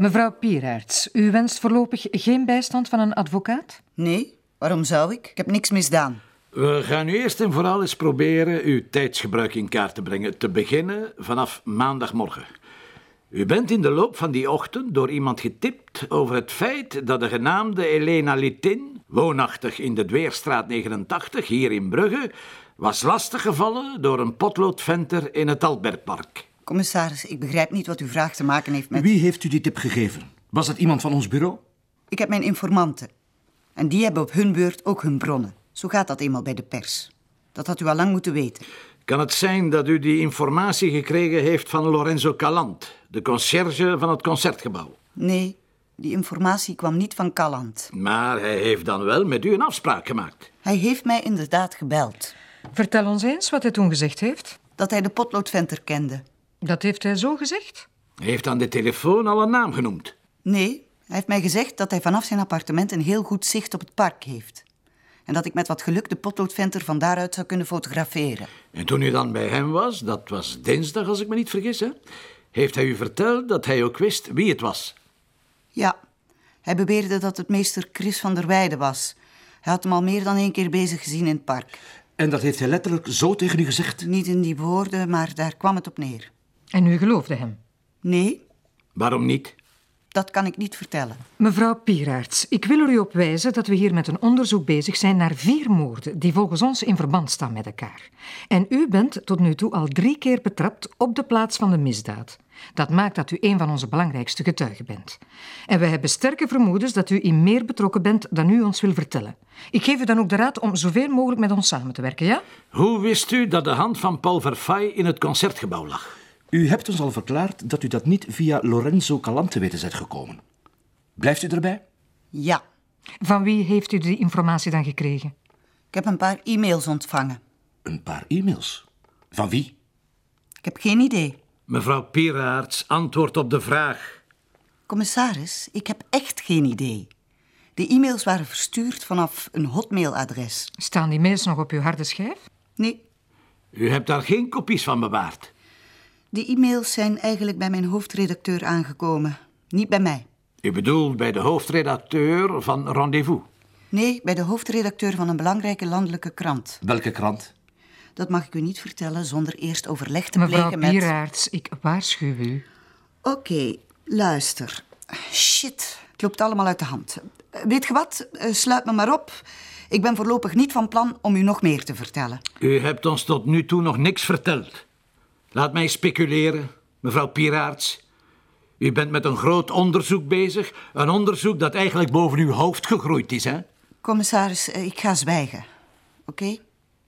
Mevrouw Pieraerts, u wenst voorlopig geen bijstand van een advocaat? Nee, waarom zou ik? Ik heb niks misdaan. We gaan nu eerst en vooral eens proberen uw tijdsgebruik in kaart te brengen. Te beginnen vanaf maandagmorgen. U bent in de loop van die ochtend door iemand getipt over het feit dat de genaamde Elena Litin, woonachtig in de Dweerstraat 89 hier in Brugge, was lastiggevallen door een potloodventer in het Albertpark. Commissaris, ik begrijp niet wat uw vraag te maken heeft met... Wie heeft u die tip gegeven? Was het iemand van ons bureau? Ik heb mijn informanten. En die hebben op hun beurt ook hun bronnen. Zo gaat dat eenmaal bij de pers. Dat had u al lang moeten weten. Kan het zijn dat u die informatie gekregen heeft van Lorenzo Calant, de conciërge van het concertgebouw? Nee, die informatie kwam niet van Calland. Maar hij heeft dan wel met u een afspraak gemaakt. Hij heeft mij inderdaad gebeld. Vertel ons eens wat hij toen gezegd heeft. Dat hij de potloodventer kende. Dat heeft hij zo gezegd? Hij heeft aan de telefoon al een naam genoemd. Nee, hij heeft mij gezegd dat hij vanaf zijn appartement een heel goed zicht op het park heeft. En dat ik met wat geluk de potloodventer van daaruit zou kunnen fotograferen. En toen u dan bij hem was, dat was dinsdag als ik me niet vergis, hè, heeft hij u verteld dat hij ook wist wie het was. Ja, hij beweerde dat het meester Chris van der Weijden was. Hij had hem al meer dan één keer bezig gezien in het park. En dat heeft hij letterlijk zo tegen u gezegd? Niet in die woorden, maar daar kwam het op neer. En u geloofde hem? Nee, Waarom niet? dat kan ik niet vertellen. Mevrouw Pieraerts, ik wil er u op wijzen dat we hier met een onderzoek bezig zijn naar vier moorden die volgens ons in verband staan met elkaar. En u bent tot nu toe al drie keer betrapt op de plaats van de misdaad. Dat maakt dat u een van onze belangrijkste getuigen bent. En we hebben sterke vermoedens dat u in meer betrokken bent dan u ons wil vertellen. Ik geef u dan ook de raad om zoveel mogelijk met ons samen te werken, ja? Hoe wist u dat de hand van Paul Verfay in het concertgebouw lag? U hebt ons al verklaard dat u dat niet via Lorenzo Calant te weten bent gekomen. Blijft u erbij? Ja, Van wie heeft u die informatie dan gekregen? ik heb een paar e-mails ontvangen. Een paar e-mails. Van wie? Ik heb geen idee. Mevrouw Pieraerts, antwoord op de vraag. Commissaris, ik heb echt geen idee. De e-mails waren verstuurd vanaf een hotmailadres. Staan die mails nog op uw harde schijf? Nee, U hebt daar geen kopies van bewaard. Die e-mails zijn eigenlijk bij mijn hoofdredacteur aangekomen. Niet bij mij. U bedoelt bij de hoofdredacteur van Rendezvous. Nee, bij de hoofdredacteur van een belangrijke landelijke krant. Welke krant? Dat mag ik u niet vertellen zonder eerst overleg te Mevrouw plegen met... Pieraerts, ik waarschuw u. Oké, luister. Shit, het loopt allemaal uit de hand. Weet je wat? Eh, Sluit me maar op. Ik ben voorlopig niet van plan om u nog meer te vertellen. U hebt ons tot nu toe nog niks verteld. Laat mij speculeren, mevrouw Pieraerts. U bent met een groot onderzoek bezig. Een onderzoek dat eigenlijk boven uw hoofd gegroeid is, hè? Commissaris, eh, ik ga zwijgen. Oké?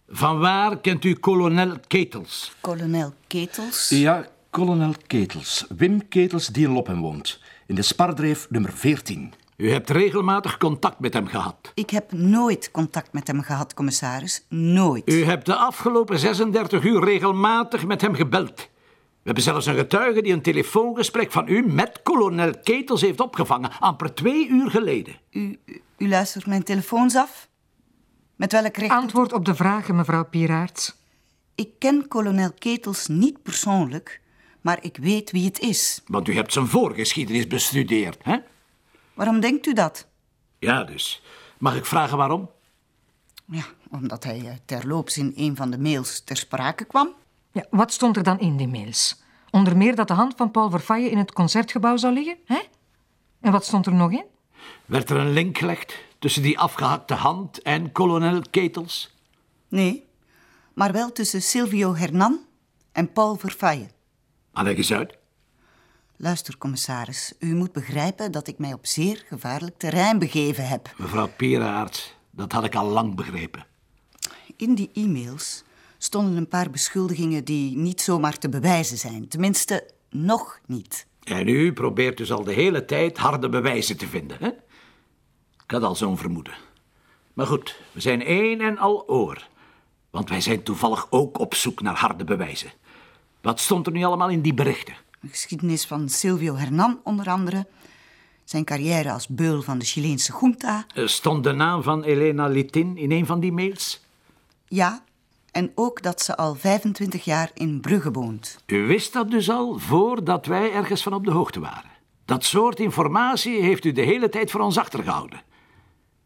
Van waar kent u kolonel Ketels? Kolonel Ketels. Ja, kolonel Ketels. Wim Ketels die in Loppen woont. In de Spardreef nummer 14. U hebt regelmatig contact met hem gehad. Ik heb nooit contact met hem gehad, commissaris. Nooit. U hebt de afgelopen 36 uur regelmatig met hem gebeld. We hebben zelfs een getuige die een telefoongesprek van u met kolonel Ketels heeft opgevangen, amper twee uur geleden. U, u, u luistert mijn telefoons af? Met welk recht? Antwoord op de vragen, mevrouw Pieraerts. Ik ken kolonel Ketels niet persoonlijk, maar ik weet wie het is. Want u hebt zijn voorgeschiedenis bestudeerd, hè? Waarom denkt u dat? Ja, dus. Mag ik vragen waarom? Ja, omdat hij eh, terloops in een van de mails ter sprake kwam. Ja, wat stond er dan in die mails? Onder meer dat de hand van Paul Verfaye in het concertgebouw zou liggen, hè? En wat stond er nog in? Werd er een link gelegd tussen die afgehakte hand en kolonel Ketels? Nee, maar wel tussen Silvio Hernan en Paul Verfaye. Ah, leg eens uit. Luister, commissaris, u moet begrijpen dat ik mij op zeer gevaarlijk terrein begeven heb. Mevrouw Pieraerts, dat had ik al lang begrepen. In die e-mails stonden een paar beschuldigingen die niet zomaar te bewijzen zijn. Tenminste, nog niet. En u probeert dus al de hele tijd harde bewijzen te vinden, hè? Ik had al zo'n vermoeden. Maar goed, we zijn één en al oor. Want wij zijn toevallig ook op zoek naar harde bewijzen. Wat stond er nu allemaal in die berichten? De geschiedenis van Silvio Hernan onder andere. Zijn carrière als beul van de Chileense junta. Er stond de naam van Elena Litin in een van die mails? Ja, en ook dat ze al 25 jaar in Brugge woont. U wist dat dus al voordat wij ergens van op de hoogte waren. Dat soort informatie heeft u de hele tijd voor ons achtergehouden.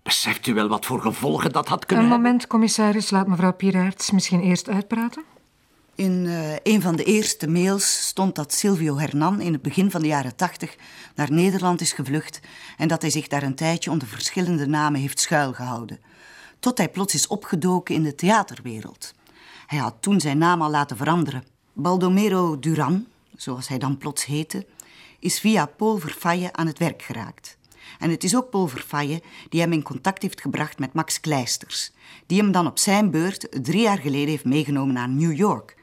Beseft u wel wat voor gevolgen dat had kunnen Een moment, commissaris. Laat mevrouw Pieraerts misschien eerst uitpraten. In eh, een van de eerste mails stond dat Silvio Hernan in het begin van de jaren tachtig naar Nederland is gevlucht en dat hij zich daar een tijdje onder verschillende namen heeft schuilgehouden. Tot hij plots is opgedoken in de theaterwereld. Hij had toen zijn naam al laten veranderen. Baldomero Duran, zoals hij dan plots heette, is via Paul Verfaye aan het werk geraakt. En het is ook Paul Verfaye die hem in contact heeft gebracht met Max Kleisters, die hem dan op zijn beurt drie jaar geleden heeft meegenomen naar New York.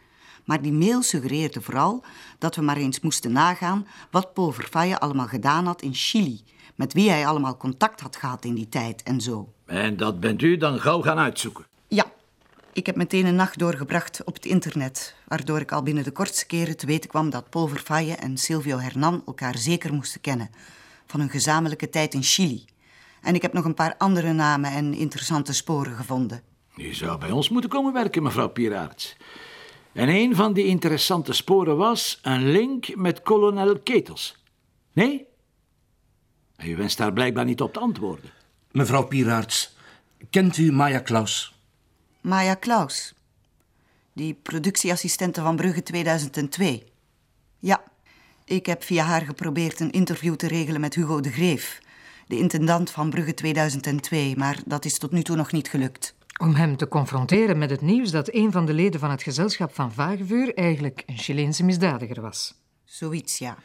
Maar die mail suggereerde vooral dat we maar eens moesten nagaan wat Paul Verfaye allemaal gedaan had in Chili, met wie hij allemaal contact had gehad in die tijd en zo. En dat bent u dan gauw gaan uitzoeken. Ja, ik heb meteen een nacht doorgebracht op het internet, waardoor ik al binnen de kortste keren te weten kwam dat Paul Verfaye en Silvio Hernan elkaar zeker moesten kennen van hun gezamenlijke tijd in Chili. En ik heb nog een paar andere namen en interessante sporen gevonden. U zou bij ons moeten komen werken, mevrouw Pieraerts. En een van die interessante sporen was een link met kolonel Ketels. Nee? En U wenst daar blijkbaar niet op te antwoorden. Mevrouw Pieraerts, kent u Maya Klaus? Maya Klaus, die productieassistente van Brugge 2002. Ja, ik heb via haar geprobeerd een interview te regelen met Hugo de Greef, de intendant van Brugge 2002, maar dat is tot nu toe nog niet gelukt. Om hem te confronteren met het nieuws dat een van de leden van het gezelschap van Vagevuur eigenlijk een Chileense misdadiger was. Zoiets, ja.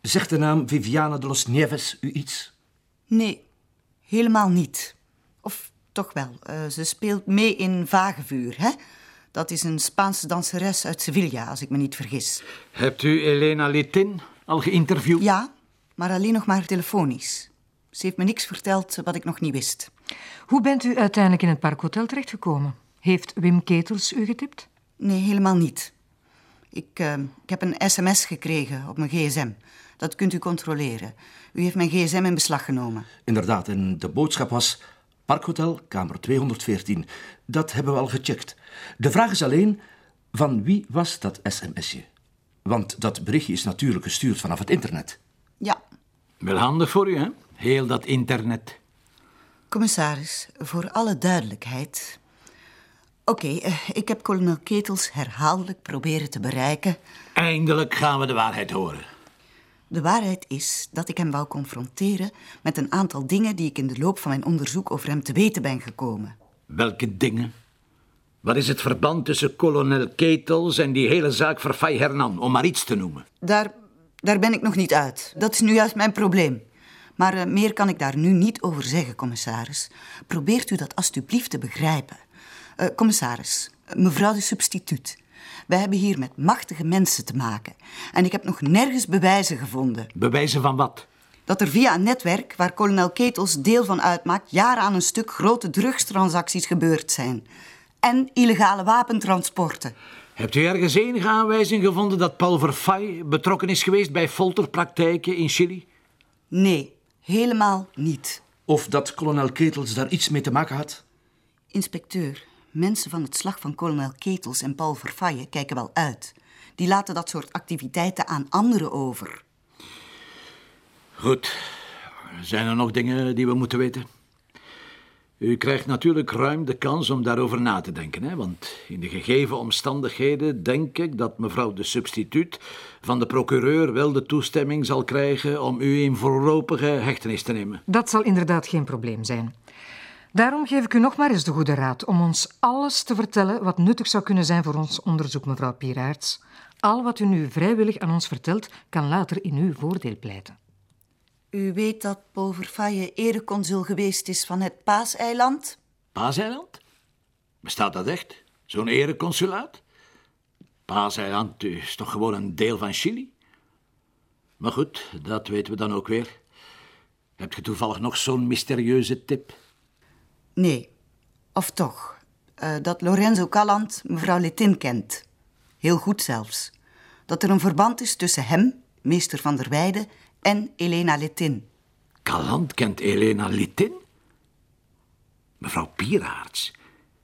Zegt de naam Viviana de los Nieves u iets? Nee, helemaal niet. Of toch wel, eh, ze speelt mee in Vagevuur, hè? Dat is een Spaanse danseres uit Sevilla, als ik me niet vergis. Hebt u Elena Litin al geïnterviewd? Ja, maar alleen nog maar telefonisch. Ze heeft me niks verteld wat ik nog niet wist. Hoe bent u uiteindelijk in het Parkhotel terechtgekomen? Heeft Wim Ketels u getipt? Nee, helemaal niet. Ik, eh, ik heb een sms gekregen op mijn gsm. Dat kunt u controleren. U heeft mijn gsm in beslag genomen. Inderdaad, en de boodschap was Parkhotel, kamer 214. Dat hebben we al gecheckt. De vraag is alleen, van wie was dat sms'je? Want dat berichtje is natuurlijk gestuurd vanaf het internet. Ja, Wel handig voor u, hè? Heel dat internet. Commissaris, voor alle duidelijkheid. Oké, eh, ik heb kolonel Ketels herhaaldelijk proberen te bereiken. Eindelijk gaan we de waarheid horen. De waarheid is dat ik hem wou confronteren met een aantal dingen die ik in de loop van mijn onderzoek over hem te weten ben gekomen. Welke dingen? Wat is het verband tussen kolonel Ketels en die hele zaak Verfay Hernan, om maar iets te noemen? Daar, daar ben ik nog niet uit. Dat is nu juist mijn probleem. Maar eh, meer kan ik daar nu niet over zeggen, commissaris. Probeert u dat alstublieft te begrijpen. Eh, commissaris, mevrouw de substituut. Wij hebben hier met machtige mensen te maken. En ik heb nog nergens bewijzen gevonden Bewijzen van wat? dat er via een netwerk waar kolonel Ketels deel van uitmaakt... jaren aan een stuk grote drugstransacties gebeurd zijn. En illegale wapentransporten. Hebt u ergens enige aanwijzing gevonden dat Paul Verfay betrokken is geweest bij folterpraktijken in Chili? Nee, helemaal niet. Of dat kolonel Ketels daar iets mee te maken had? Inspecteur, mensen van het slag van kolonel Ketels en Paul Verfaye kijken wel uit. Die laten dat soort activiteiten aan anderen over. Goed. Zijn er nog dingen die we moeten weten? U krijgt natuurlijk ruim de kans om daarover na te denken, hè? want in de gegeven omstandigheden denk ik dat mevrouw de substituut van de procureur wel de toestemming zal krijgen om u in voorlopige hechtenis te nemen. Dat zal inderdaad geen probleem zijn. Daarom geef ik u nog maar eens de goede raad om ons alles te vertellen wat nuttig zou kunnen zijn voor ons onderzoek, mevrouw Pieraerts. Al wat u nu vrijwillig aan ons vertelt, kan later in uw voordeel pleiten. U weet dat Paul Verfaye ereconsul geweest is van het Paaseiland? Paaseiland? Bestaat dat echt? Zo'n ereconsulaat? Paaseiland is toch gewoon een deel van Chili? Maar goed, dat weten we dan ook weer. Hebt je toevallig nog zo'n mysterieuze tip? Nee. Of toch? eh, dat Lorenzo Calland mevrouw Letin kent. Heel goed zelfs. Dat er een verband is tussen hem, meester van der Weijden, en Elena Letin. Caland kent Elena Litin? Mevrouw Pieraerts,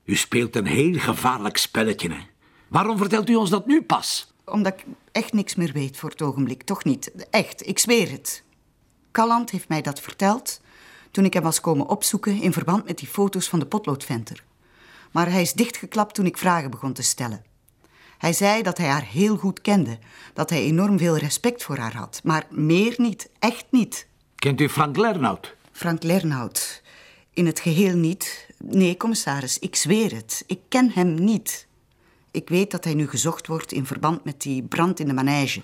u speelt een heel gevaarlijk spelletje, hè? Waarom vertelt u ons dat nu pas? Omdat ik echt niks meer weet voor het ogenblik. Toch niet. Echt, ik zweer het. Calland heeft mij dat verteld toen ik hem was komen opzoeken in verband met die foto's van de potloodventer. Maar hij is dichtgeklapt toen ik vragen begon te stellen. Hij zei dat hij haar heel goed kende, dat hij enorm veel respect voor haar had, maar meer niet, echt niet. Kent u Frank Lernout? Frank Lernout. In het geheel niet. Nee, commissaris, ik zweer het. Ik ken hem niet. Ik weet dat hij nu gezocht wordt in verband met die brand in de manege.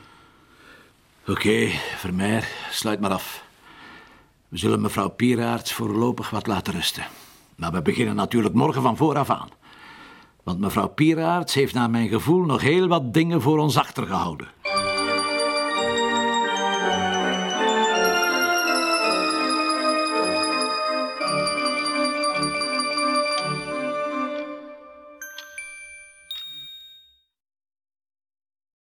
Oké, Vermeer, sluit maar af. We zullen mevrouw Pieraerts voorlopig wat laten rusten. Maar we beginnen natuurlijk morgen van vooraf aan. Want mevrouw Pieraerts heeft naar mijn gevoel nog heel wat dingen voor ons achtergehouden.